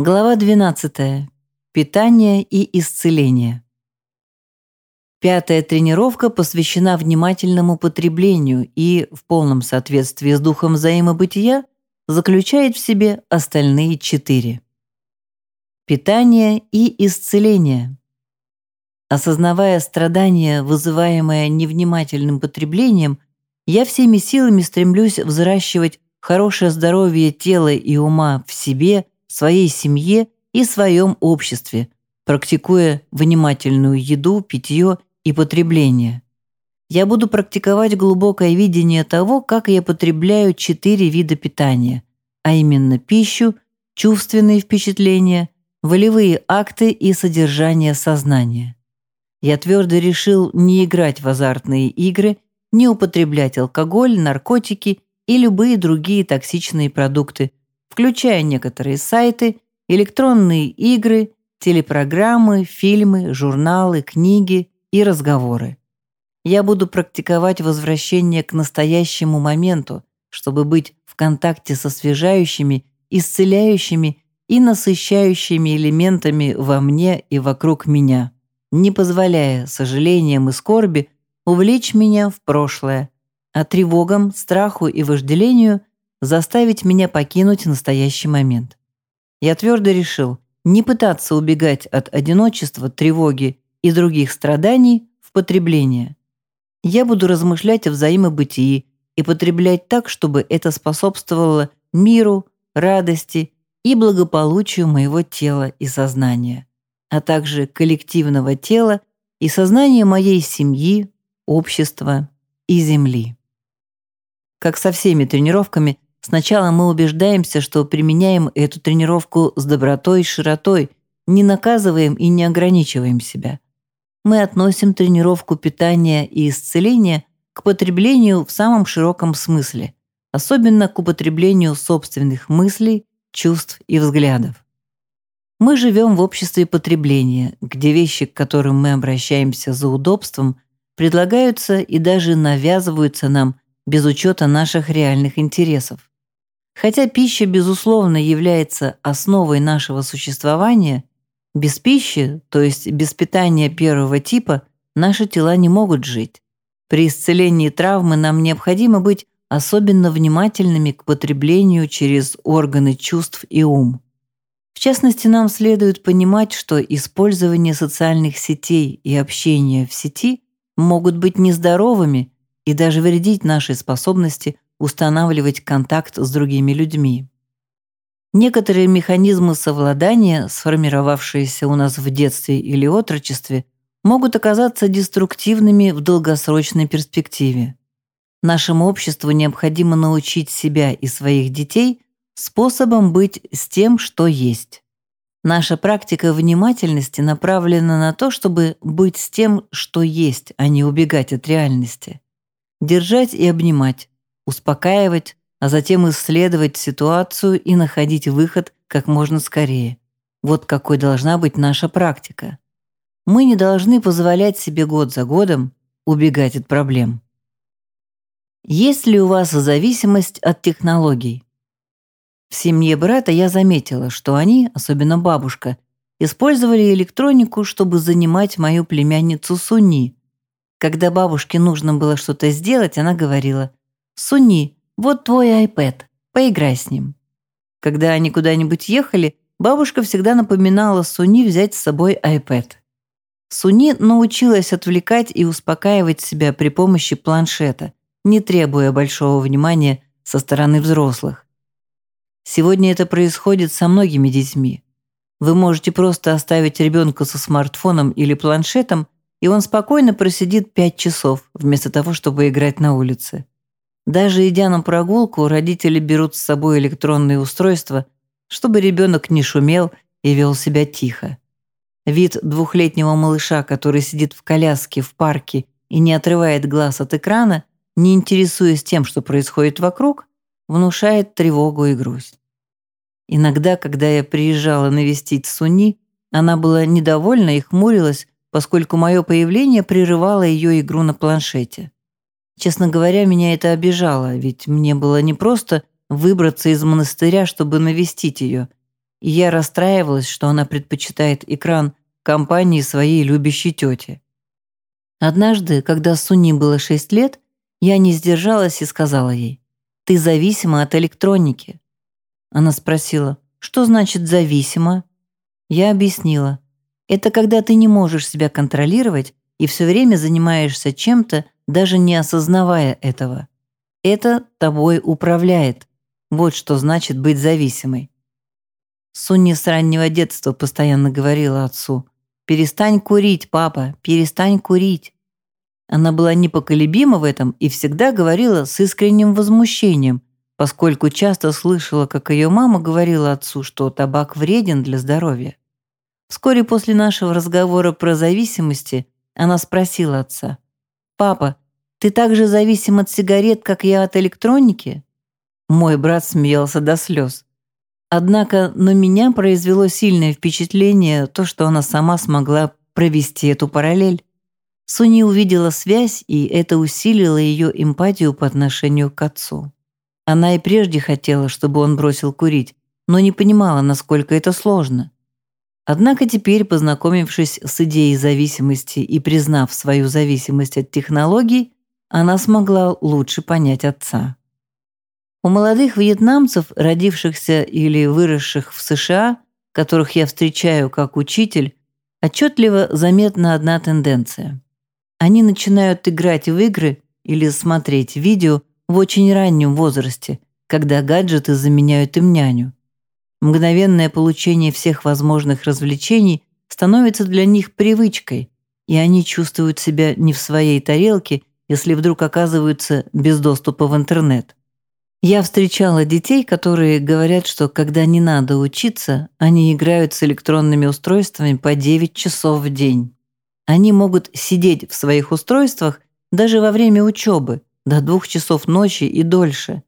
Глава 12. Питание и исцеление. Пятая тренировка посвящена внимательному потреблению и, в полном соответствии с духом взаимобытия, заключает в себе остальные четыре. Питание и исцеление. Осознавая страдания, вызываемое невнимательным потреблением, я всеми силами стремлюсь взращивать хорошее здоровье тела и ума в себе – своей семье и своем обществе, практикуя внимательную еду, питье и потребление. Я буду практиковать глубокое видение того, как я потребляю четыре вида питания, а именно пищу, чувственные впечатления, волевые акты и содержание сознания. Я твердо решил не играть в азартные игры, не употреблять алкоголь, наркотики и любые другие токсичные продукты, включая некоторые сайты, электронные игры, телепрограммы, фильмы, журналы, книги и разговоры. Я буду практиковать возвращение к настоящему моменту, чтобы быть в контакте со освежающими, исцеляющими и насыщающими элементами во мне и вокруг меня, не позволяя сожалениям и скорби увлечь меня в прошлое, а тревогам, страху и вожделению заставить меня покинуть настоящий момент. Я твердо решил не пытаться убегать от одиночества, тревоги и других страданий в потребление. Я буду размышлять о взаимобытии и потреблять так, чтобы это способствовало миру, радости и благополучию моего тела и сознания, а также коллективного тела и сознания моей семьи, общества и Земли. Как со всеми тренировками, Сначала мы убеждаемся, что применяем эту тренировку с добротой и широтой, не наказываем и не ограничиваем себя. Мы относим тренировку питания и исцеления к потреблению в самом широком смысле, особенно к употреблению собственных мыслей, чувств и взглядов. Мы живем в обществе потребления, где вещи, к которым мы обращаемся за удобством, предлагаются и даже навязываются нам без учета наших реальных интересов. Хотя пища, безусловно, является основой нашего существования, без пищи, то есть без питания первого типа, наши тела не могут жить. При исцелении травмы нам необходимо быть особенно внимательными к потреблению через органы чувств и ум. В частности, нам следует понимать, что использование социальных сетей и общение в сети могут быть нездоровыми и даже вредить нашей способности устанавливать контакт с другими людьми. Некоторые механизмы совладания, сформировавшиеся у нас в детстве или отрочестве, могут оказаться деструктивными в долгосрочной перспективе. Нашему обществу необходимо научить себя и своих детей способом быть с тем, что есть. Наша практика внимательности направлена на то, чтобы быть с тем, что есть, а не убегать от реальности. Держать и обнимать, успокаивать, а затем исследовать ситуацию и находить выход как можно скорее. Вот какой должна быть наша практика. Мы не должны позволять себе год за годом убегать от проблем. Есть ли у вас зависимость от технологий? В семье брата я заметила, что они, особенно бабушка, использовали электронику, чтобы занимать мою племянницу Суни. Когда бабушке нужно было что-то сделать, она говорила «Суни, вот твой iPad, поиграй с ним». Когда они куда-нибудь ехали, бабушка всегда напоминала Суни взять с собой iPad. Суни научилась отвлекать и успокаивать себя при помощи планшета, не требуя большого внимания со стороны взрослых. Сегодня это происходит со многими детьми. Вы можете просто оставить ребенка со смартфоном или планшетом, и он спокойно просидит 5 часов, вместо того, чтобы играть на улице. Даже идя на прогулку, родители берут с собой электронные устройства, чтобы ребенок не шумел и вел себя тихо. Вид двухлетнего малыша, который сидит в коляске в парке и не отрывает глаз от экрана, не интересуясь тем, что происходит вокруг, внушает тревогу и грусть. Иногда, когда я приезжала навестить Суни, она была недовольна и хмурилась, поскольку мое появление прерывало ее игру на планшете. Честно говоря, меня это обижало, ведь мне было не просто выбраться из монастыря, чтобы навестить ее. и я расстраивалась, что она предпочитает экран компании своей любящей тети. Однажды, когда Суни было 6 лет, я не сдержалась и сказала ей, «Ты зависима от электроники». Она спросила, «Что значит зависима?» Я объяснила, «Это когда ты не можешь себя контролировать и все время занимаешься чем-то, даже не осознавая этого. Это тобой управляет. Вот что значит быть зависимой». Сунни с раннего детства постоянно говорила отцу, «Перестань курить, папа, перестань курить». Она была непоколебима в этом и всегда говорила с искренним возмущением, поскольку часто слышала, как ее мама говорила отцу, что табак вреден для здоровья. Вскоре после нашего разговора про зависимости она спросила отца, «Папа, ты так же зависим от сигарет, как я от электроники?» Мой брат смеялся до слез. Однако на меня произвело сильное впечатление то, что она сама смогла провести эту параллель. Суни увидела связь, и это усилило ее эмпатию по отношению к отцу. Она и прежде хотела, чтобы он бросил курить, но не понимала, насколько это сложно. Однако теперь, познакомившись с идеей зависимости и признав свою зависимость от технологий, она смогла лучше понять отца. У молодых вьетнамцев, родившихся или выросших в США, которых я встречаю как учитель, отчетливо заметна одна тенденция. Они начинают играть в игры или смотреть видео в очень раннем возрасте, когда гаджеты заменяют им няню. Мгновенное получение всех возможных развлечений становится для них привычкой, и они чувствуют себя не в своей тарелке, если вдруг оказываются без доступа в интернет. Я встречала детей, которые говорят, что когда не надо учиться, они играют с электронными устройствами по 9 часов в день. Они могут сидеть в своих устройствах даже во время учебы, до двух часов ночи и дольше.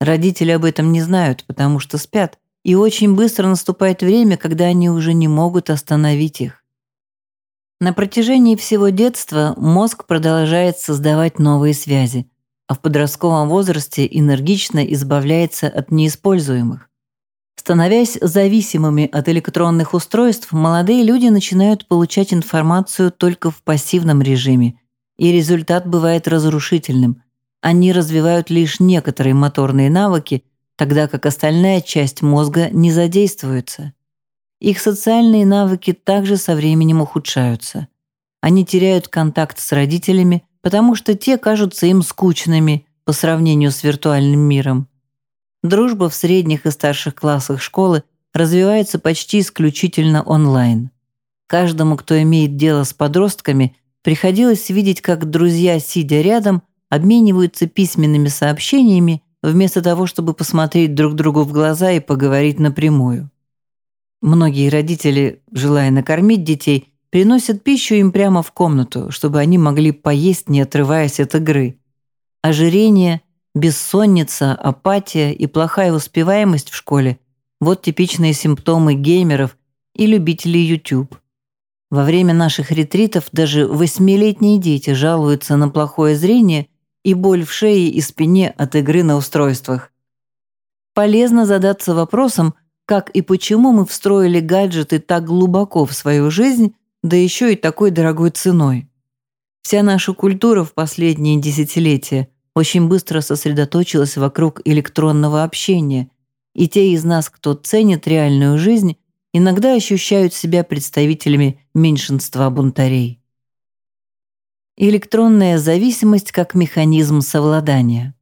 Родители об этом не знают, потому что спят, и очень быстро наступает время, когда они уже не могут остановить их. На протяжении всего детства мозг продолжает создавать новые связи, а в подростковом возрасте энергично избавляется от неиспользуемых. Становясь зависимыми от электронных устройств, молодые люди начинают получать информацию только в пассивном режиме, и результат бывает разрушительным. Они развивают лишь некоторые моторные навыки, тогда как остальная часть мозга не задействуется. Их социальные навыки также со временем ухудшаются. Они теряют контакт с родителями, потому что те кажутся им скучными по сравнению с виртуальным миром. Дружба в средних и старших классах школы развивается почти исключительно онлайн. Каждому, кто имеет дело с подростками, приходилось видеть, как друзья, сидя рядом, обмениваются письменными сообщениями вместо того, чтобы посмотреть друг другу в глаза и поговорить напрямую. Многие родители, желая накормить детей, приносят пищу им прямо в комнату, чтобы они могли поесть, не отрываясь от игры. Ожирение Бессонница, апатия и плохая успеваемость в школе – вот типичные симптомы геймеров и любителей YouTube. Во время наших ретритов даже восьмилетние дети жалуются на плохое зрение и боль в шее и спине от игры на устройствах. Полезно задаться вопросом, как и почему мы встроили гаджеты так глубоко в свою жизнь, да еще и такой дорогой ценой. Вся наша культура в последние десятилетия – очень быстро сосредоточилась вокруг электронного общения, и те из нас, кто ценит реальную жизнь, иногда ощущают себя представителями меньшинства бунтарей. Электронная зависимость как механизм совладания.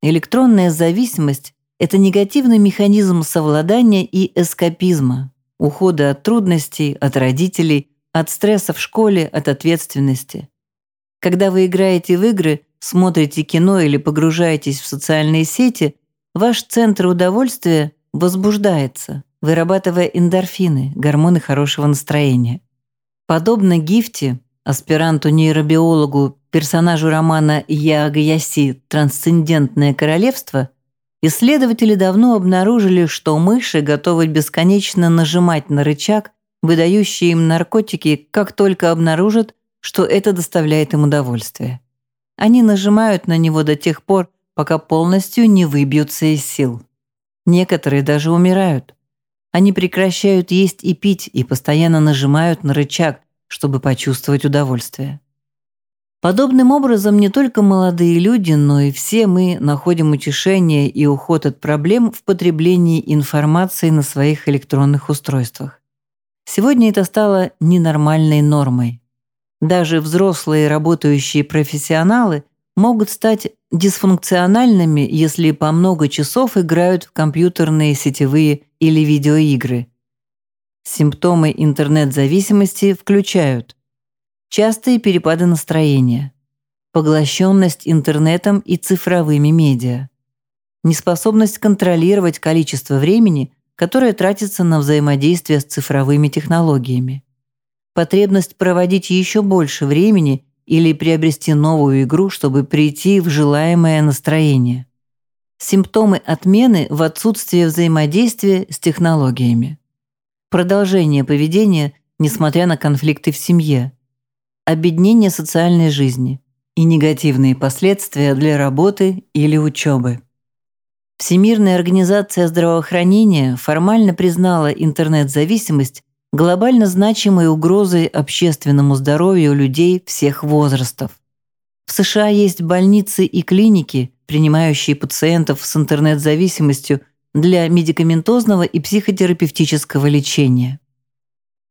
Электронная зависимость – это негативный механизм совладания и эскапизма, ухода от трудностей, от родителей, от стресса в школе, от ответственности. Когда вы играете в игры, смотрите кино или погружаетесь в социальные сети, ваш центр удовольствия возбуждается, вырабатывая эндорфины, гормоны хорошего настроения. Подобно Гифте, аспиранту-нейробиологу, персонажу романа Яга Яси «Трансцендентное королевство», исследователи давно обнаружили, что мыши готовы бесконечно нажимать на рычаг, выдающий им наркотики, как только обнаружат, что это доставляет им удовольствие. Они нажимают на него до тех пор, пока полностью не выбьются из сил. Некоторые даже умирают. Они прекращают есть и пить и постоянно нажимают на рычаг, чтобы почувствовать удовольствие. Подобным образом не только молодые люди, но и все мы находим утешение и уход от проблем в потреблении информации на своих электронных устройствах. Сегодня это стало ненормальной нормой. Даже взрослые работающие профессионалы могут стать дисфункциональными, если по много часов играют в компьютерные, сетевые или видеоигры. Симптомы интернет-зависимости включают частые перепады настроения, поглощенность интернетом и цифровыми медиа, неспособность контролировать количество времени, которое тратится на взаимодействие с цифровыми технологиями, потребность проводить еще больше времени или приобрести новую игру, чтобы прийти в желаемое настроение. Симптомы отмены в отсутствии взаимодействия с технологиями. Продолжение поведения, несмотря на конфликты в семье, обеднение социальной жизни и негативные последствия для работы или учебы. Всемирная организация здравоохранения формально признала интернет-зависимость глобально значимой угрозой общественному здоровью людей всех возрастов. В США есть больницы и клиники, принимающие пациентов с интернет-зависимостью для медикаментозного и психотерапевтического лечения.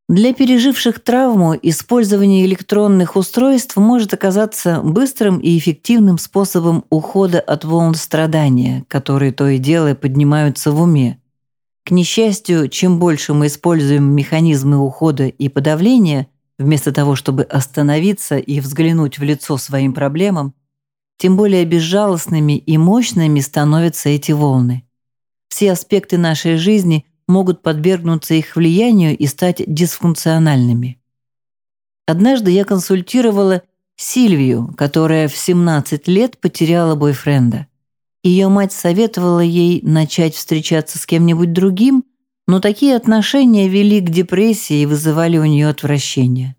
Для переживших травму использование электронных устройств может оказаться быстрым и эффективным способом ухода от волн страдания, которые то и дело поднимаются в уме. К несчастью, чем больше мы используем механизмы ухода и подавления, вместо того, чтобы остановиться и взглянуть в лицо своим проблемам, тем более безжалостными и мощными становятся эти волны. Все аспекты нашей жизни – могут подвергнуться их влиянию и стать дисфункциональными. Однажды я консультировала Сильвию, которая в 17 лет потеряла бойфренда. Ее мать советовала ей начать встречаться с кем-нибудь другим, но такие отношения вели к депрессии и вызывали у нее отвращение.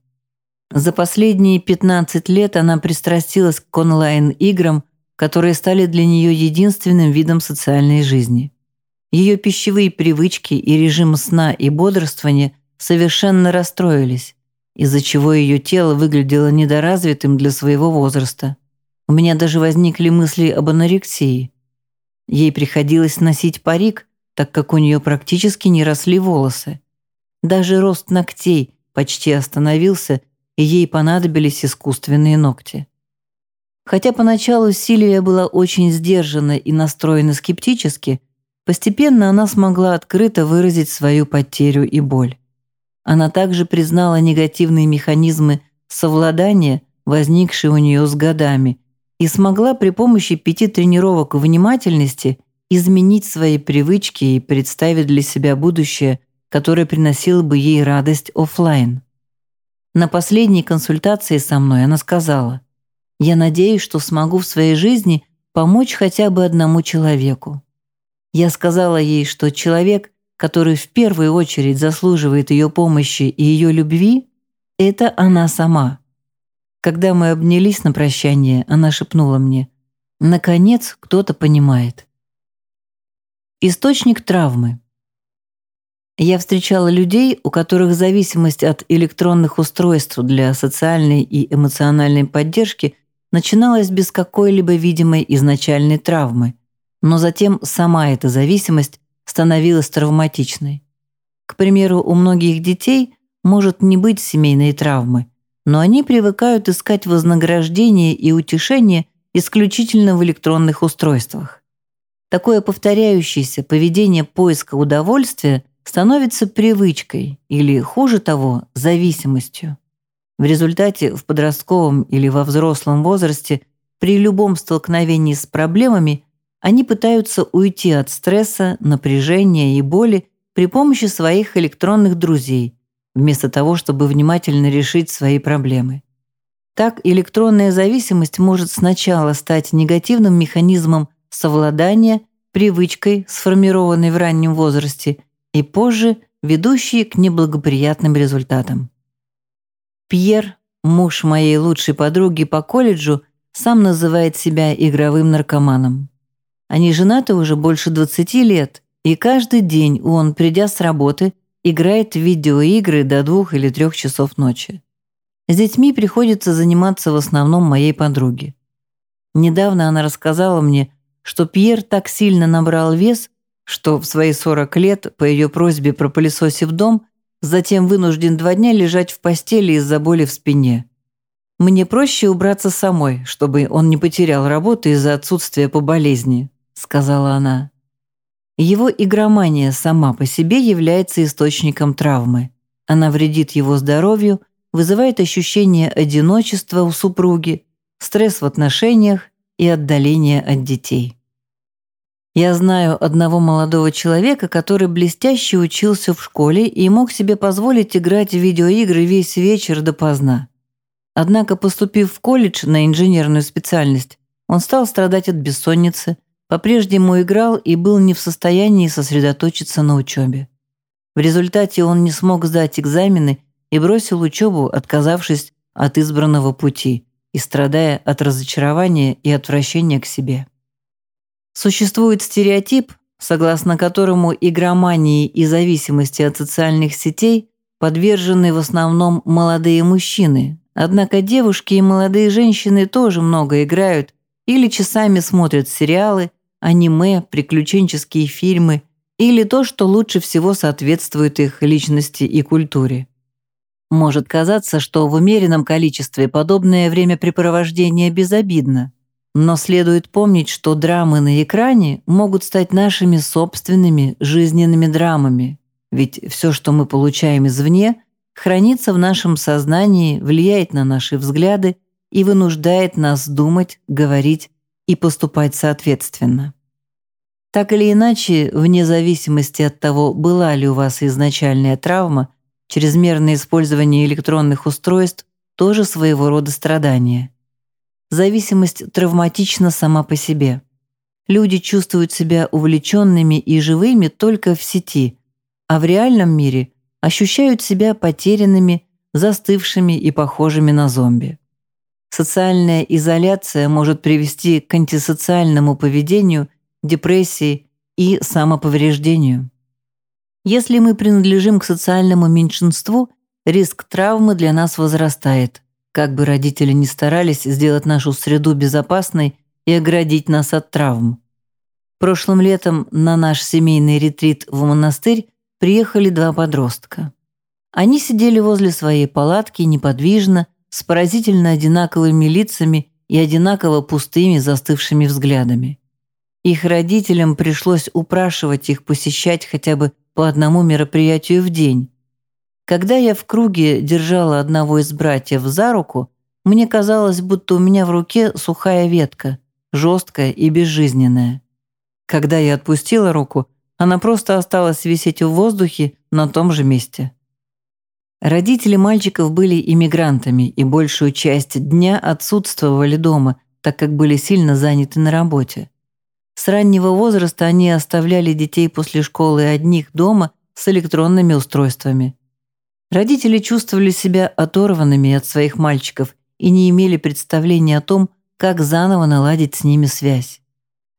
За последние 15 лет она пристрастилась к онлайн-играм, которые стали для нее единственным видом социальной жизни. Ее пищевые привычки и режим сна и бодрствования совершенно расстроились, из-за чего ее тело выглядело недоразвитым для своего возраста. У меня даже возникли мысли об анорексии. Ей приходилось носить парик, так как у нее практически не росли волосы. Даже рост ногтей почти остановился, и ей понадобились искусственные ногти. Хотя поначалу Сильвия была очень сдержана и настроена скептически, Постепенно она смогла открыто выразить свою потерю и боль. Она также признала негативные механизмы совладания, возникшие у нее с годами, и смогла при помощи пяти тренировок внимательности изменить свои привычки и представить для себя будущее, которое приносило бы ей радость офлайн. На последней консультации со мной она сказала, «Я надеюсь, что смогу в своей жизни помочь хотя бы одному человеку. Я сказала ей, что человек, который в первую очередь заслуживает ее помощи и ее любви, это она сама. Когда мы обнялись на прощание, она шепнула мне, «Наконец кто-то понимает». Источник травмы. Я встречала людей, у которых зависимость от электронных устройств для социальной и эмоциональной поддержки начиналась без какой-либо видимой изначальной травмы – но затем сама эта зависимость становилась травматичной. К примеру, у многих детей может не быть семейной травмы, но они привыкают искать вознаграждение и утешение исключительно в электронных устройствах. Такое повторяющееся поведение поиска удовольствия становится привычкой или, хуже того, зависимостью. В результате в подростковом или во взрослом возрасте при любом столкновении с проблемами они пытаются уйти от стресса, напряжения и боли при помощи своих электронных друзей, вместо того, чтобы внимательно решить свои проблемы. Так электронная зависимость может сначала стать негативным механизмом совладания, привычкой, сформированной в раннем возрасте, и позже ведущей к неблагоприятным результатам. Пьер, муж моей лучшей подруги по колледжу, сам называет себя игровым наркоманом. Они женаты уже больше 20 лет, И каждый день он, придя с работы, играет в видеоигры до двух или трех часов ночи. С детьми приходится заниматься в основном моей подруге. Недавно она рассказала мне, что Пьер так сильно набрал вес, что в свои 40 лет, по ее просьбе пропылесосив дом, затем вынужден два дня лежать в постели из-за боли в спине. «Мне проще убраться самой, чтобы он не потерял работу из-за отсутствия по болезни», — сказала она. Его игромания сама по себе является источником травмы. Она вредит его здоровью, вызывает ощущение одиночества у супруги, стресс в отношениях и отдаление от детей. Я знаю одного молодого человека, который блестяще учился в школе и мог себе позволить играть в видеоигры весь вечер допоздна. Однако, поступив в колледж на инженерную специальность, он стал страдать от бессонницы, по-прежнему играл и был не в состоянии сосредоточиться на учебе. В результате он не смог сдать экзамены и бросил учебу, отказавшись от избранного пути и страдая от разочарования и отвращения к себе. Существует стереотип, согласно которому игромании и зависимости от социальных сетей подвержены в основном молодые мужчины, однако девушки и молодые женщины тоже много играют или часами смотрят сериалы, аниме, приключенческие фильмы или то, что лучше всего соответствует их личности и культуре. Может казаться, что в умеренном количестве подобное времяпрепровождение безобидно, но следует помнить, что драмы на экране могут стать нашими собственными жизненными драмами, ведь все, что мы получаем извне, хранится в нашем сознании, влияет на наши взгляды и вынуждает нас думать, говорить и поступать соответственно. Так или иначе, вне зависимости от того, была ли у вас изначальная травма, чрезмерное использование электронных устройств тоже своего рода страдание зависимость травматична сама по себе. Люди чувствуют себя увлеченными и живыми только в сети, а в реальном мире ощущают себя потерянными, застывшими и похожими на зомби. Социальная изоляция может привести к антисоциальному поведению, депрессии и самоповреждению. Если мы принадлежим к социальному меньшинству, риск травмы для нас возрастает. Как бы родители ни старались сделать нашу среду безопасной и оградить нас от травм. Прошлым летом на наш семейный ретрит в монастырь приехали два подростка. Они сидели возле своей палатки неподвижно, с поразительно одинаковыми лицами и одинаково пустыми застывшими взглядами. Их родителям пришлось упрашивать их посещать хотя бы по одному мероприятию в день, когда я в круге держала одного из братьев за руку, мне казалось, будто у меня в руке сухая ветка, жесткая и безжизненная. Когда я отпустила руку, она просто осталась висеть в воздухе на том же месте. Родители мальчиков были иммигрантами и большую часть дня отсутствовали дома, так как были сильно заняты на работе. С раннего возраста они оставляли детей после школы одних дома с электронными устройствами. Родители чувствовали себя оторванными от своих мальчиков и не имели представления о том, как заново наладить с ними связь.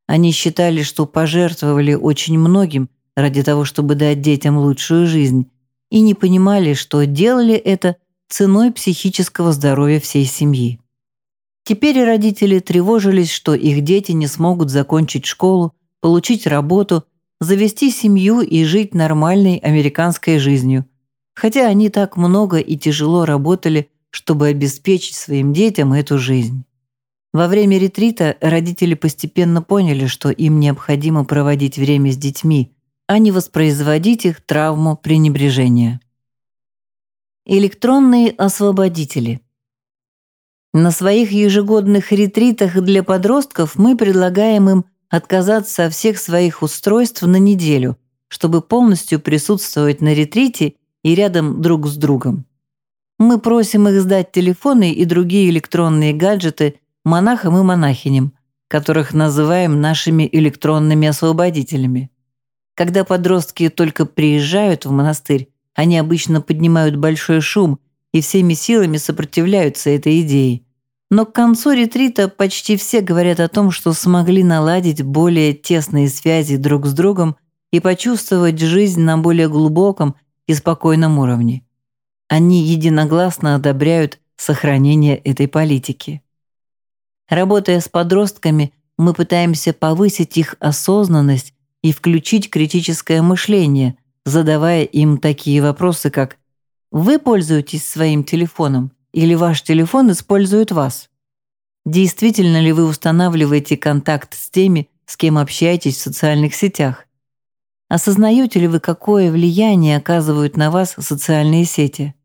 Они считали, что пожертвовали очень многим ради того, чтобы дать детям лучшую жизнь, и не понимали, что делали это ценой психического здоровья всей семьи. Теперь родители тревожились, что их дети не смогут закончить школу, получить работу, завести семью и жить нормальной американской жизнью – хотя они так много и тяжело работали, чтобы обеспечить своим детям эту жизнь. Во время ретрита родители постепенно поняли, что им необходимо проводить время с детьми, а не воспроизводить их травму пренебрежения. Электронные освободители. На своих ежегодных ретритах для подростков мы предлагаем им отказаться от всех своих устройств на неделю, чтобы полностью присутствовать на ретрите и рядом друг с другом. Мы просим их сдать телефоны и другие электронные гаджеты монахам и монахиням, которых называем нашими электронными освободителями. Когда подростки только приезжают в монастырь, они обычно поднимают большой шум и всеми силами сопротивляются этой идее. Но к концу ретрита почти все говорят о том, что смогли наладить более тесные связи друг с другом и почувствовать жизнь на более глубоком и спокойном уровне. Они единогласно одобряют сохранение этой политики. Работая с подростками, мы пытаемся повысить их осознанность и включить критическое мышление, задавая им такие вопросы, как «Вы пользуетесь своим телефоном или ваш телефон использует вас?» Действительно ли вы устанавливаете контакт с теми, с кем общаетесь в социальных сетях? Осознаете ли вы, какое влияние оказывают на вас социальные сети?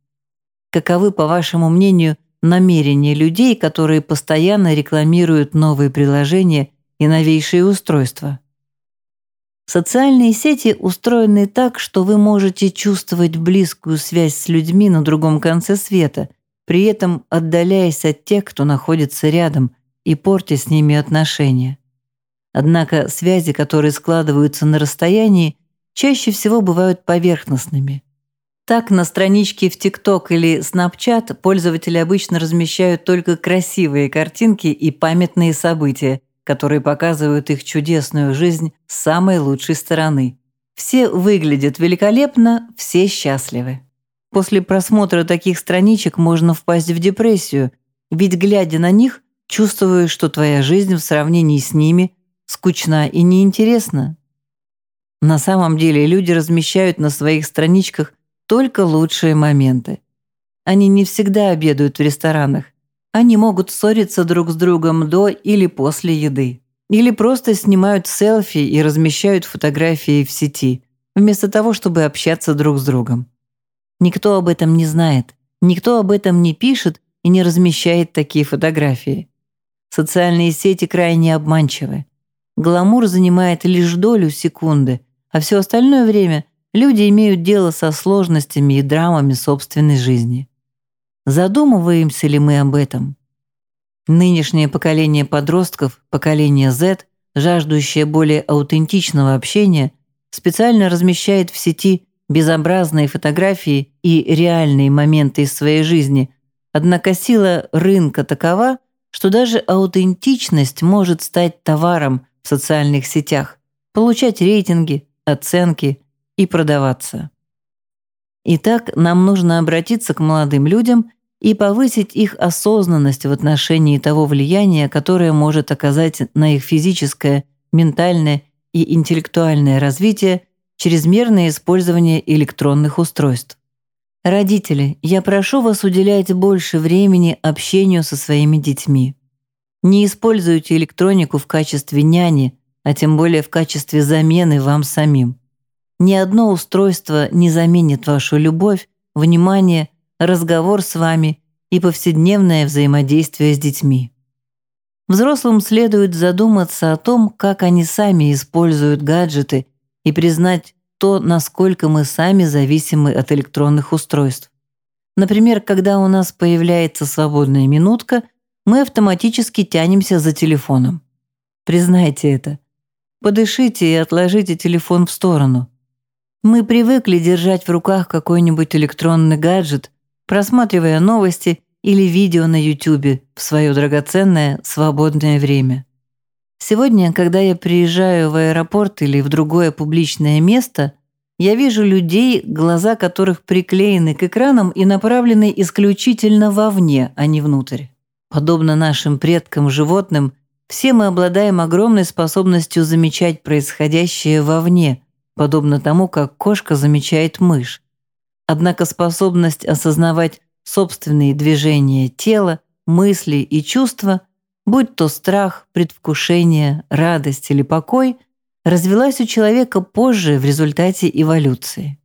Каковы, по вашему мнению, намерения людей, которые постоянно рекламируют новые приложения и новейшие устройства? Социальные сети устроены так, что вы можете чувствовать близкую связь с людьми на другом конце света – при этом отдаляясь от тех, кто находится рядом, и портя с ними отношения. Однако связи, которые складываются на расстоянии, чаще всего бывают поверхностными. Так, на страничке в TikTok или Snapchat пользователи обычно размещают только красивые картинки и памятные события, которые показывают их чудесную жизнь с самой лучшей стороны. Все выглядят великолепно, все счастливы. После просмотра таких страничек можно впасть в депрессию, ведь, глядя на них, чувствуешь, что твоя жизнь в сравнении с ними скучна и неинтересна. На самом деле люди размещают на своих страничках только лучшие моменты. Они не всегда обедают в ресторанах. Они могут ссориться друг с другом до или после еды. Или просто снимают селфи и размещают фотографии в сети, вместо того, чтобы общаться друг с другом. Никто об этом не знает, никто об этом не пишет и не размещает такие фотографии. Социальные сети крайне обманчивы. Гламур занимает лишь долю секунды, а все остальное время люди имеют дело со сложностями и драмами собственной жизни. Задумываемся ли мы об этом? Нынешнее поколение подростков, поколение Z, жаждущее более аутентичного общения, специально размещает в сети безобразные фотографии и реальные моменты из своей жизни, однако сила рынка такова, что даже аутентичность может стать товаром в социальных сетях, получать рейтинги, оценки и продаваться. Итак, нам нужно обратиться к молодым людям и повысить их осознанность в отношении того влияния, которое может оказать на их физическое, ментальное и интеллектуальное развитие чрезмерное использование электронных устройств. Родители, я прошу вас уделять больше времени общению со своими детьми. Не используйте электронику в качестве няни, а тем более в качестве замены вам самим. Ни одно устройство не заменит вашу любовь, внимание, разговор с вами и повседневное взаимодействие с детьми. Взрослым следует задуматься о том, как они сами используют гаджеты и признать то, насколько мы сами зависимы от электронных устройств. Например, когда у нас появляется свободная минутка, мы автоматически тянемся за телефоном. Признайте это. Подышите и отложите телефон в сторону. Мы привыкли держать в руках какой-нибудь электронный гаджет, просматривая новости или видео на YouTube в свое драгоценное свободное время. Сегодня, когда я приезжаю в аэропорт или в другое публичное место, я вижу людей, глаза которых приклеены к экранам и направлены исключительно вовне, а не внутрь. Подобно нашим предкам-животным, все мы обладаем огромной способностью замечать происходящее вовне, подобно тому, как кошка замечает мышь. Однако способность осознавать собственные движения тела, мысли и чувства будь то страх, предвкушение, радость или покой, развилась у человека позже в результате эволюции.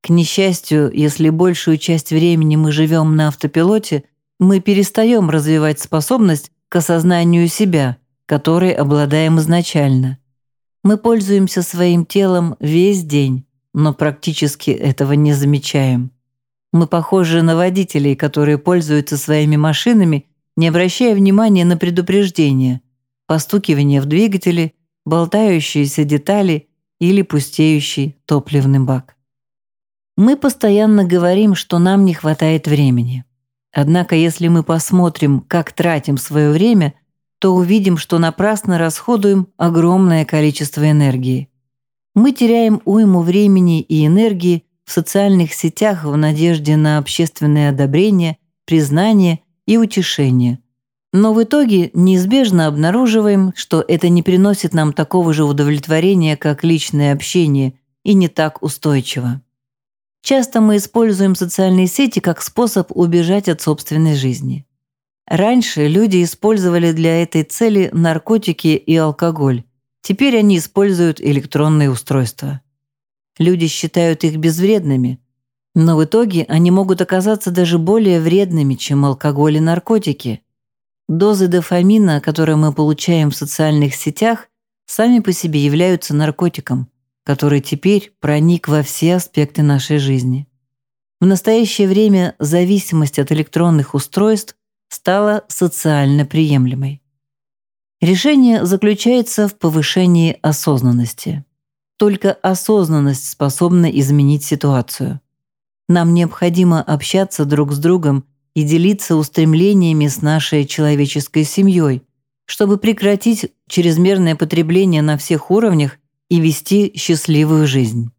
К несчастью, если большую часть времени мы живем на автопилоте, мы перестаем развивать способность к осознанию себя, которой обладаем изначально. Мы пользуемся своим телом весь день, но практически этого не замечаем. Мы похожи на водителей, которые пользуются своими машинами не обращая внимания на предупреждения, постукивание в двигателе, болтающиеся детали или пустеющий топливный бак. Мы постоянно говорим, что нам не хватает времени. Однако если мы посмотрим, как тратим свое время, то увидим, что напрасно расходуем огромное количество энергии. Мы теряем уйму времени и энергии в социальных сетях в надежде на общественное одобрение, признание и утешение. Но в итоге неизбежно обнаруживаем, что это не приносит нам такого же удовлетворения, как личное общение, и не так устойчиво. Часто мы используем социальные сети как способ убежать от собственной жизни. Раньше люди использовали для этой цели наркотики и алкоголь. Теперь они используют электронные устройства. Люди считают их безвредными, но в итоге они могут оказаться даже более вредными, чем алкоголь и наркотики. Дозы дофамина, которые мы получаем в социальных сетях, сами по себе являются наркотиком, который теперь проник во все аспекты нашей жизни. В настоящее время зависимость от электронных устройств стала социально приемлемой. Решение заключается в повышении осознанности. Только осознанность способна изменить ситуацию. Нам необходимо общаться друг с другом и делиться устремлениями с нашей человеческой семьей, чтобы прекратить чрезмерное потребление на всех уровнях и вести счастливую жизнь.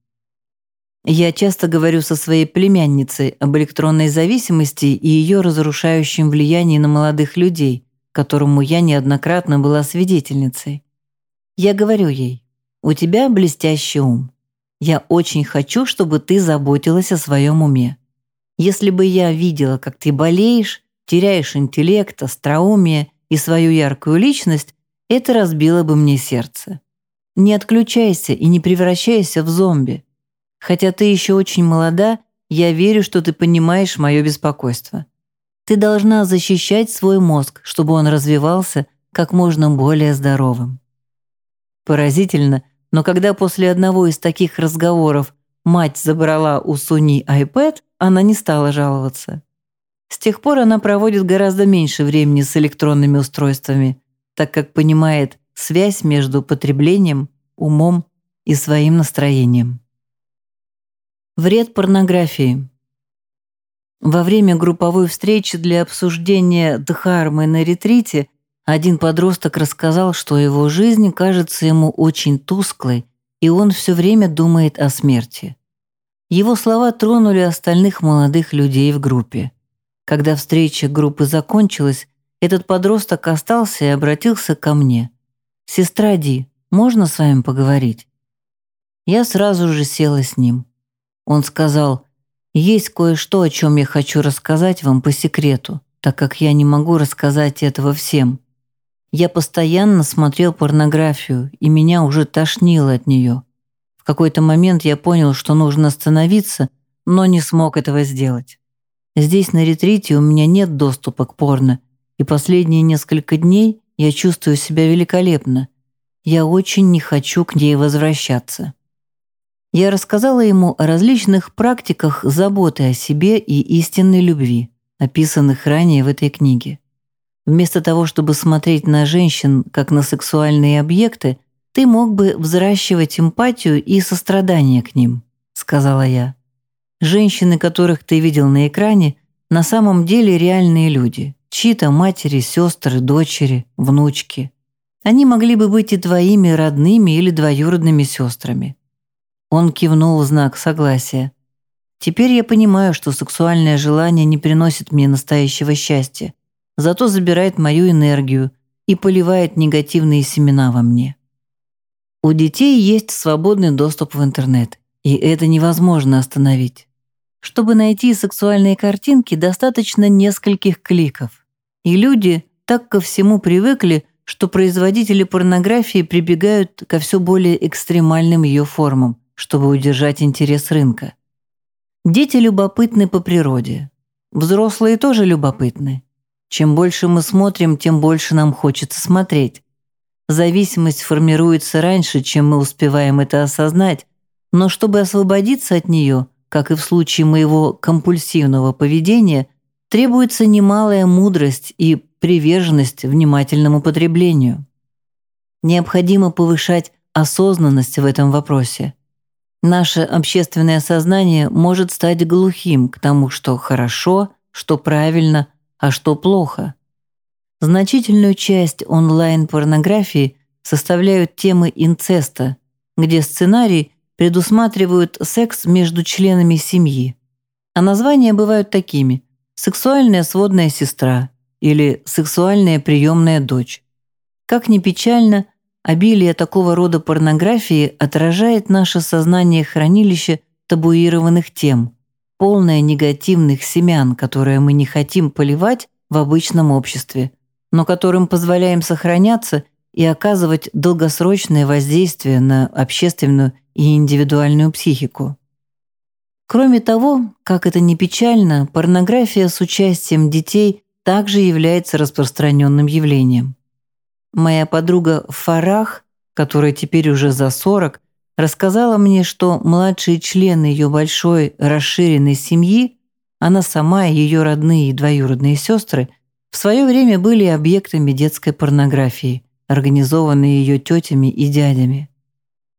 Я часто говорю со своей племянницей об электронной зависимости и ее разрушающем влиянии на молодых людей, которому я неоднократно была свидетельницей. Я говорю ей, у тебя блестящий ум. Я очень хочу, чтобы ты заботилась о своем уме. Если бы я видела, как ты болеешь, теряешь интеллект, остроумие и свою яркую личность, это разбило бы мне сердце. Не отключайся и не превращайся в зомби. Хотя ты еще очень молода, я верю, что ты понимаешь мое беспокойство. Ты должна защищать свой мозг, чтобы он развивался как можно более здоровым. Поразительно, но когда после одного из таких разговоров мать забрала у Суни iPad, она не стала жаловаться. С тех пор она проводит гораздо меньше времени с электронными устройствами, так как понимает связь между потреблением, умом и своим настроением. Вред порнографии. Во время групповой встречи для обсуждения Дхармы на ретрите один подросток рассказал, что его жизнь кажется ему очень тусклой, и он все время думает о смерти. Его слова тронули остальных молодых людей в группе. Когда встреча группы закончилась, этот подросток остался и обратился ко мне. «Сестра Ди, можно с вами поговорить?» Я сразу же села с ним. Он сказал, есть кое-что, о чем я хочу рассказать вам по секрету, так как я не могу рассказать этого всем. Я постоянно смотрел порнографию, и меня уже тошнило от нее. В какой-то момент я понял, что нужно остановиться, но не смог этого сделать. Здесь, на ретрите, у меня нет доступа к порно, и последние несколько дней я чувствую себя великолепно. Я очень не хочу к ней возвращаться. Я рассказала ему о различных практиках заботы о себе и истинной любви, описанных ранее в этой книге. Вместо того, чтобы смотреть на женщин как на сексуальные объекты, ты мог бы взращивать эмпатию и сострадание к ним, сказала я. Женщины, которых ты видел на экране, на самом деле реальные люди, чьи-то матери, сестры, дочери, внучки. Они могли бы быть и твоими родными или двоюродными сестрами. Он кивнул в знак согласия. Теперь я понимаю, что сексуальное желание не приносит мне настоящего счастья, зато забирает мою энергию и поливает негативные семена во мне. У детей есть свободный доступ в интернет, и это невозможно остановить. Чтобы найти сексуальные картинки, достаточно нескольких кликов. И люди так ко всему привыкли, что производители порнографии прибегают ко все более экстремальным ее формам, чтобы удержать интерес рынка. Дети любопытны по природе. Взрослые тоже любопытны. Чем больше мы смотрим, тем больше нам хочется смотреть. Зависимость формируется раньше, чем мы успеваем это осознать, но чтобы освободиться от нее, как и в случае моего компульсивного поведения, требуется немалая мудрость и приверженность внимательному потреблению. Необходимо повышать осознанность в этом вопросе. Наше общественное сознание может стать глухим к тому, что хорошо, что правильно, а что плохо. Значительную часть онлайн-порнографии составляют темы инцеста, где сценарий предусматривают секс между членами семьи. А названия бывают такими «сексуальная сводная сестра» или «сексуальная приемная дочь». Как ни печально, обилие такого рода порнографии отражает наше сознание хранилище табуированных тем, полное негативных семян, которые мы не хотим поливать в обычном обществе, но которым позволяем сохраняться и оказывать долгосрочное воздействие на общественную и индивидуальную психику. Кроме того, как это не печально, порнография с участием детей также является распространенным явлением. Моя подруга Фарах, которая теперь уже за 40, рассказала мне, что младшие члены ее большой расширенной семьи, она сама и ее родные и двоюродные сестры, в свое время были объектами детской порнографии, организованной ее тетями и дядями.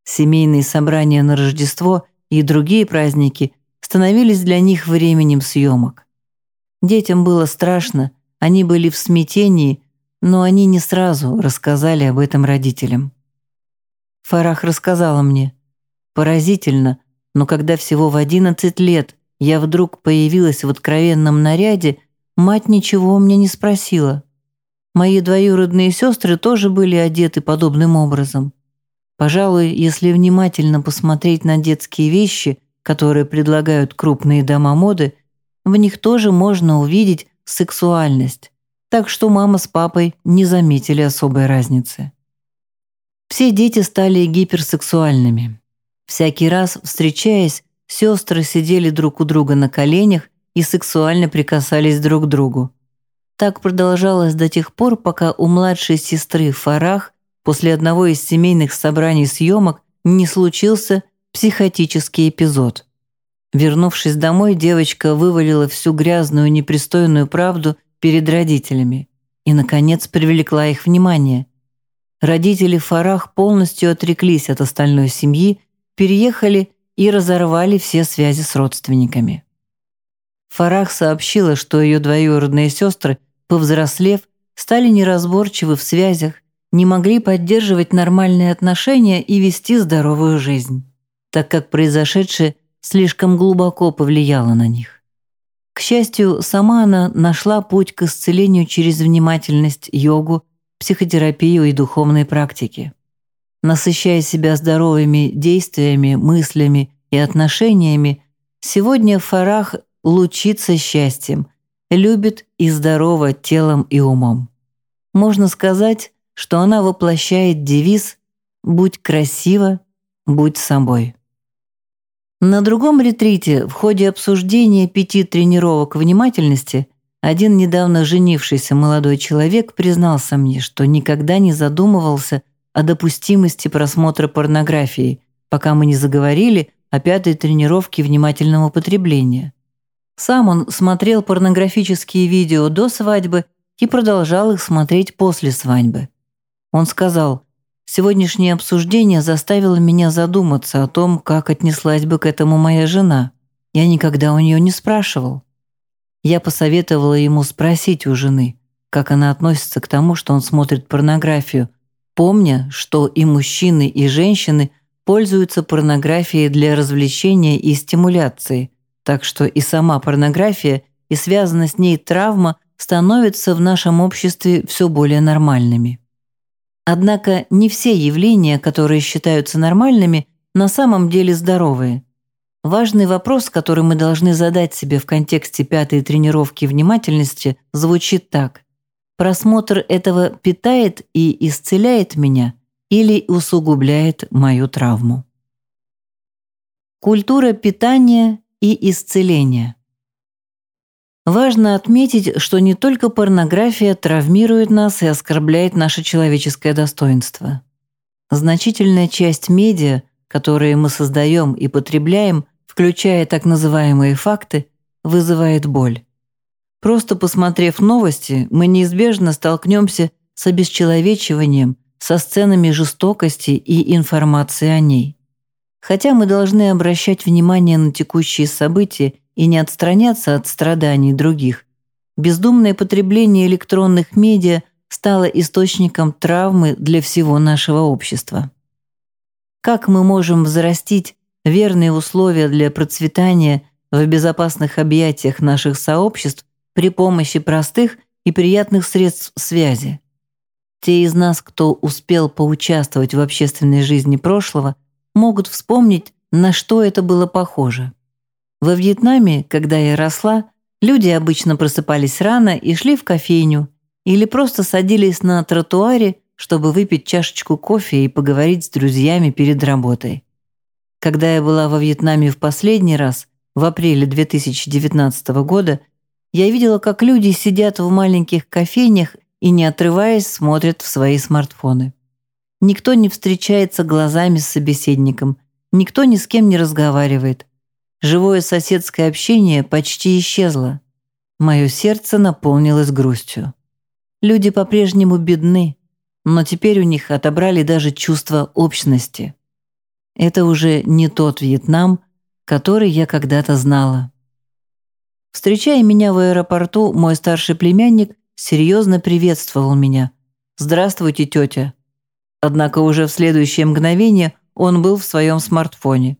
Семейные собрания на Рождество и другие праздники становились для них временем съемок. Детям было страшно, они были в смятении, но они не сразу рассказали об этом родителям. Фарах рассказала мне. Поразительно, но когда всего в 11 лет я вдруг появилась в откровенном наряде, мать ничего у меня не спросила. Мои двоюродные сестры тоже были одеты подобным образом. Пожалуй, если внимательно посмотреть на детские вещи, которые предлагают крупные дома моды, в них тоже можно увидеть сексуальность, так что мама с папой не заметили особой разницы. Все дети стали гиперсексуальными. Всякий раз, встречаясь, сестры сидели друг у друга на коленях и сексуально прикасались друг к другу. Так продолжалось до тех пор, пока у младшей сестры Фарах после одного из семейных собраний съемок не случился психотический эпизод. Вернувшись домой, девочка вывалила всю грязную непристойную правду перед родителями и, наконец, привлекла их внимание. Родители Фарах полностью отреклись от остальной семьи, переехали и разорвали все связи с родственниками. Фарах сообщила, что ее двоюродные сестры, повзрослев, стали неразборчивы в связях, не могли поддерживать нормальные отношения и вести здоровую жизнь, так как произошедшее слишком глубоко повлияло на них. К счастью, сама она нашла путь к исцелению через внимательность, йогу, психотерапию и духовные практики. Насыщая себя здоровыми действиями, мыслями и отношениями, сегодня Фарах лучится счастьем, любит и здорово телом и умом. Можно сказать, что она воплощает девиз «Будь красива, будь собой». На другом ретрите в ходе обсуждения пяти тренировок внимательности один недавно женившийся молодой человек признался мне, что никогда не задумывался о допустимости просмотра порнографии, пока мы не заговорили о пятой тренировке внимательного потребления. Сам он смотрел порнографические видео до свадьбы и продолжал их смотреть после свадьбы. Он сказал – Сегодняшнее обсуждение заставило меня задуматься о том, как отнеслась бы к этому моя жена. Я никогда у нее не спрашивал. Я посоветовала ему спросить у жены, как она относится к тому, что он смотрит порнографию, помня, что и мужчины, и женщины пользуются порнографией для развлечения и стимуляции, так что и сама порнография, и связанная с ней травма становятся в нашем обществе все более нормальными. Однако не все явления, которые считаются нормальными, на самом деле здоровые. Важный вопрос, который мы должны задать себе в контексте пятой тренировки внимательности, звучит так. Просмотр этого питает и исцеляет меня или усугубляет мою травму? Культура питания и исцеления. Важно отметить, что не только порнография травмирует нас и оскорбляет наше человеческое достоинство. Значительная часть медиа, которые мы создаем и потребляем, включая так называемые факты, вызывает боль. Просто посмотрев новости, мы неизбежно столкнемся с обесчеловечиванием, со сценами жестокости и информацией о ней. Хотя мы должны обращать внимание на текущие события и не отстраняться от страданий других, бездумное потребление электронных медиа стало источником травмы для всего нашего общества. как мы можем взрастить верные условия для процветания в безопасных объятиях наших сообществ при помощи простых и приятных средств связи. Те из нас, кто успел поучаствовать в общественной жизни прошлого, могут вспомнить, на что это было похоже. Во Вьетнаме, когда я росла, люди обычно просыпались рано и шли в кофейню или просто садились на тротуаре, чтобы выпить чашечку кофе и поговорить с друзьями перед работой. Когда я была во Вьетнаме в последний раз, в апреле 2019 года, я видела, как люди сидят в маленьких кофейнях и, не отрываясь, смотрят в свои смартфоны. Никто не встречается глазами с собеседником, никто ни с кем не разговаривает. Живое соседское общение почти исчезло. Мое сердце наполнилось грустью. Люди по-прежнему бедны, но теперь у них отобрали даже чувство общности. Это уже не тот Вьетнам, который я когда-то знала. Встречая меня в аэропорту, мой старший племянник серьезно приветствовал меня. «Здравствуйте, тетя». Однако уже в следующее мгновение он был в своем смартфоне.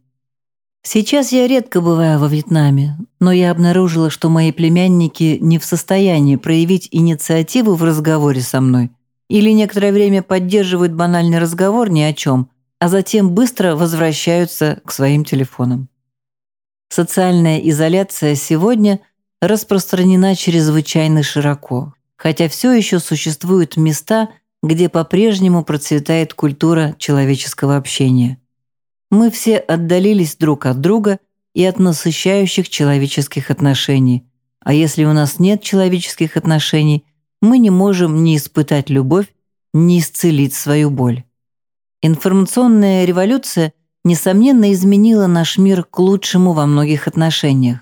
Сейчас я редко бываю во Вьетнаме, но я обнаружила, что мои племянники не в состоянии проявить инициативу в разговоре со мной или некоторое время поддерживают банальный разговор ни о чем, а затем быстро возвращаются к своим телефонам. Социальная изоляция сегодня распространена чрезвычайно широко, хотя все еще существуют места, где по-прежнему процветает культура человеческого общения. Мы все отдалились друг от друга и от насыщающих человеческих отношений, а если у нас нет человеческих отношений, мы не можем ни испытать любовь, ни исцелить свою боль. Информационная революция, несомненно, изменила наш мир к лучшему во многих отношениях,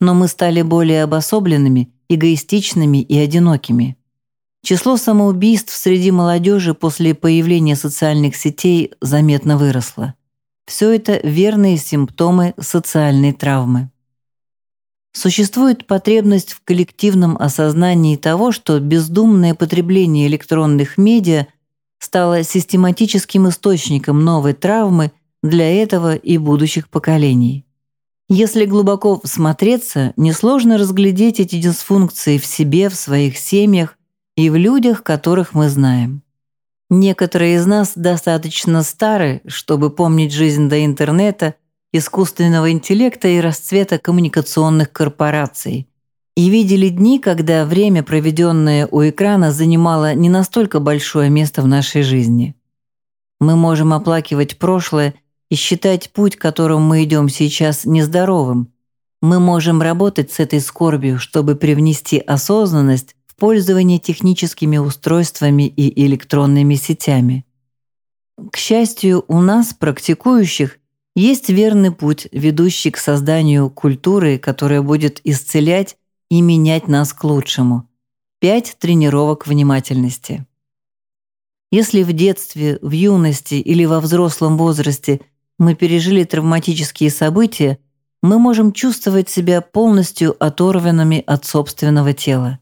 но мы стали более обособленными, эгоистичными и одинокими. Число самоубийств среди молодежи после появления социальных сетей заметно выросло. Все это верные симптомы социальной травмы. Существует потребность в коллективном осознании того, что бездумное потребление электронных медиа – стала систематическим источником новой травмы для этого и будущих поколений. Если глубоко всмотреться, несложно разглядеть эти дисфункции в себе, в своих семьях и в людях, которых мы знаем. Некоторые из нас достаточно стары, чтобы помнить жизнь до интернета, искусственного интеллекта и расцвета коммуникационных корпораций, и видели дни, когда время, проведенное у экрана, занимало не настолько большое место в нашей жизни. Мы можем оплакивать прошлое и считать путь, которым мы идем сейчас, нездоровым. Мы можем работать с этой скорбью, чтобы привнести осознанность пользование техническими устройствами и электронными сетями. К счастью, у нас, практикующих, есть верный путь, ведущий к созданию культуры, которая будет исцелять и менять нас к лучшему. Пять тренировок внимательности. Если в детстве, в юности или во взрослом возрасте мы пережили травматические события, мы можем чувствовать себя полностью оторванными от собственного тела.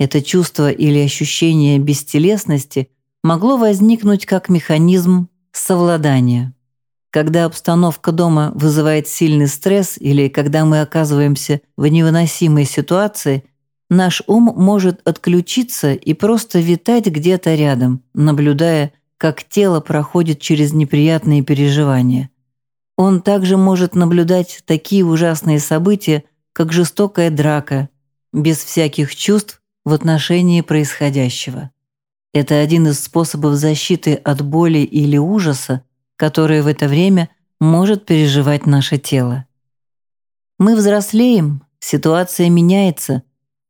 Это чувство или ощущение бестелесности могло возникнуть как механизм совладания. Когда обстановка дома вызывает сильный стресс или когда мы оказываемся в невыносимой ситуации, наш ум может отключиться и просто витать где-то рядом, наблюдая, как тело проходит через неприятные переживания. Он также может наблюдать такие ужасные события, как жестокая драка, без всяких чувств в отношении происходящего. Это один из способов защиты от боли или ужаса, которое в это время может переживать наше тело. Мы взрослеем, ситуация меняется,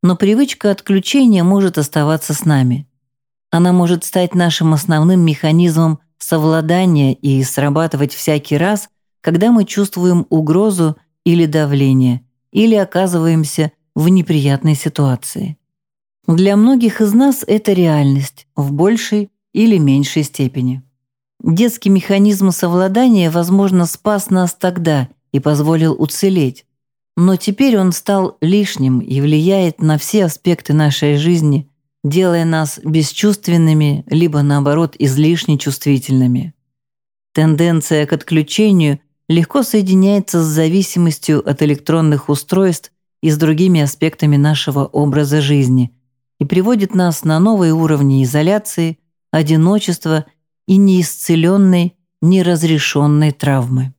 но привычка отключения может оставаться с нами. Она может стать нашим основным механизмом совладания и срабатывать всякий раз, когда мы чувствуем угрозу или давление, или оказываемся в неприятной ситуации. Для многих из нас это реальность в большей или меньшей степени. Детский механизм совладания, возможно, спас нас тогда и позволил уцелеть. Но теперь он стал лишним и влияет на все аспекты нашей жизни, делая нас бесчувственными, либо наоборот излишне чувствительными. Тенденция к отключению легко соединяется с зависимостью от электронных устройств и с другими аспектами нашего образа жизни и приводит нас на новые уровни изоляции, одиночества и неисцеленной, неразрешенной травмы.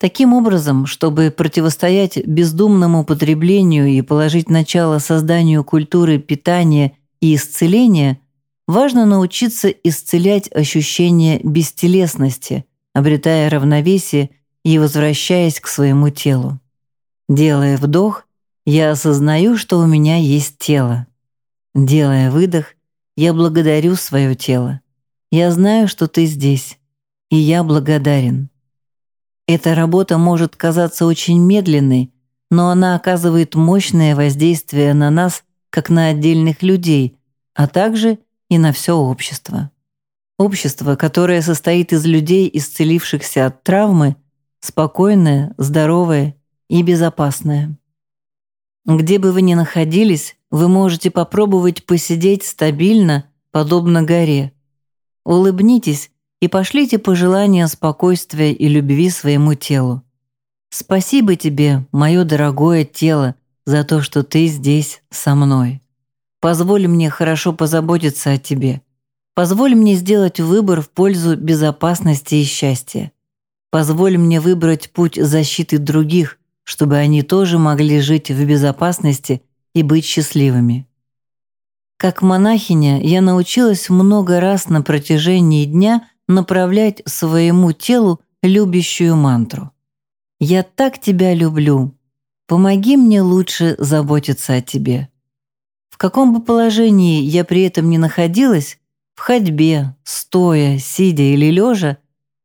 Таким образом, чтобы противостоять бездумному потреблению и положить начало созданию культуры питания и исцеления, важно научиться исцелять ощущение бестелесности, обретая равновесие и возвращаясь к своему телу. Делая вдох, я осознаю, что у меня есть тело. Делая выдох, я благодарю свое тело. Я знаю, что ты здесь, и я благодарен. Эта работа может казаться очень медленной, но она оказывает мощное воздействие на нас, как на отдельных людей, а также и на все общество. Общество, которое состоит из людей, исцелившихся от травмы, спокойное, здоровое и безопасное. Где бы вы ни находились, вы можете попробовать посидеть стабильно, подобно горе. Улыбнитесь и пошлите пожелания спокойствия и любви своему телу. Спасибо тебе, мое дорогое тело, за то, что ты здесь со мной. Позволь мне хорошо позаботиться о тебе. Позволь мне сделать выбор в пользу безопасности и счастья. Позволь мне выбрать путь защиты других, чтобы они тоже могли жить в безопасности и быть счастливыми. Как монахиня я научилась много раз на протяжении дня направлять своему телу любящую мантру. «Я так тебя люблю. Помоги мне лучше заботиться о тебе». В каком бы положении я при этом ни находилась, в ходьбе, стоя, сидя или лежа,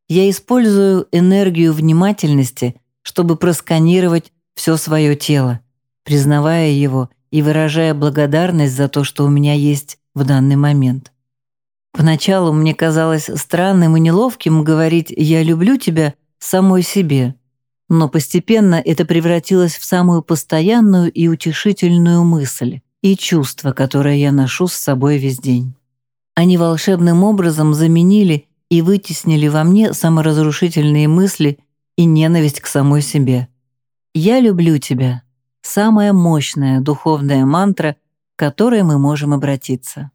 я использую энергию внимательности, чтобы просканировать все свое тело, признавая его и выражая благодарность за то, что у меня есть в данный момент. Поначалу мне казалось странным и неловким говорить «я люблю тебя» самой себе, но постепенно это превратилось в самую постоянную и утешительную мысль и чувство, которое я ношу с собой весь день. Они волшебным образом заменили и вытеснили во мне саморазрушительные мысли и ненависть к самой себе. «Я люблю тебя» — самая мощная духовная мантра, к которой мы можем обратиться.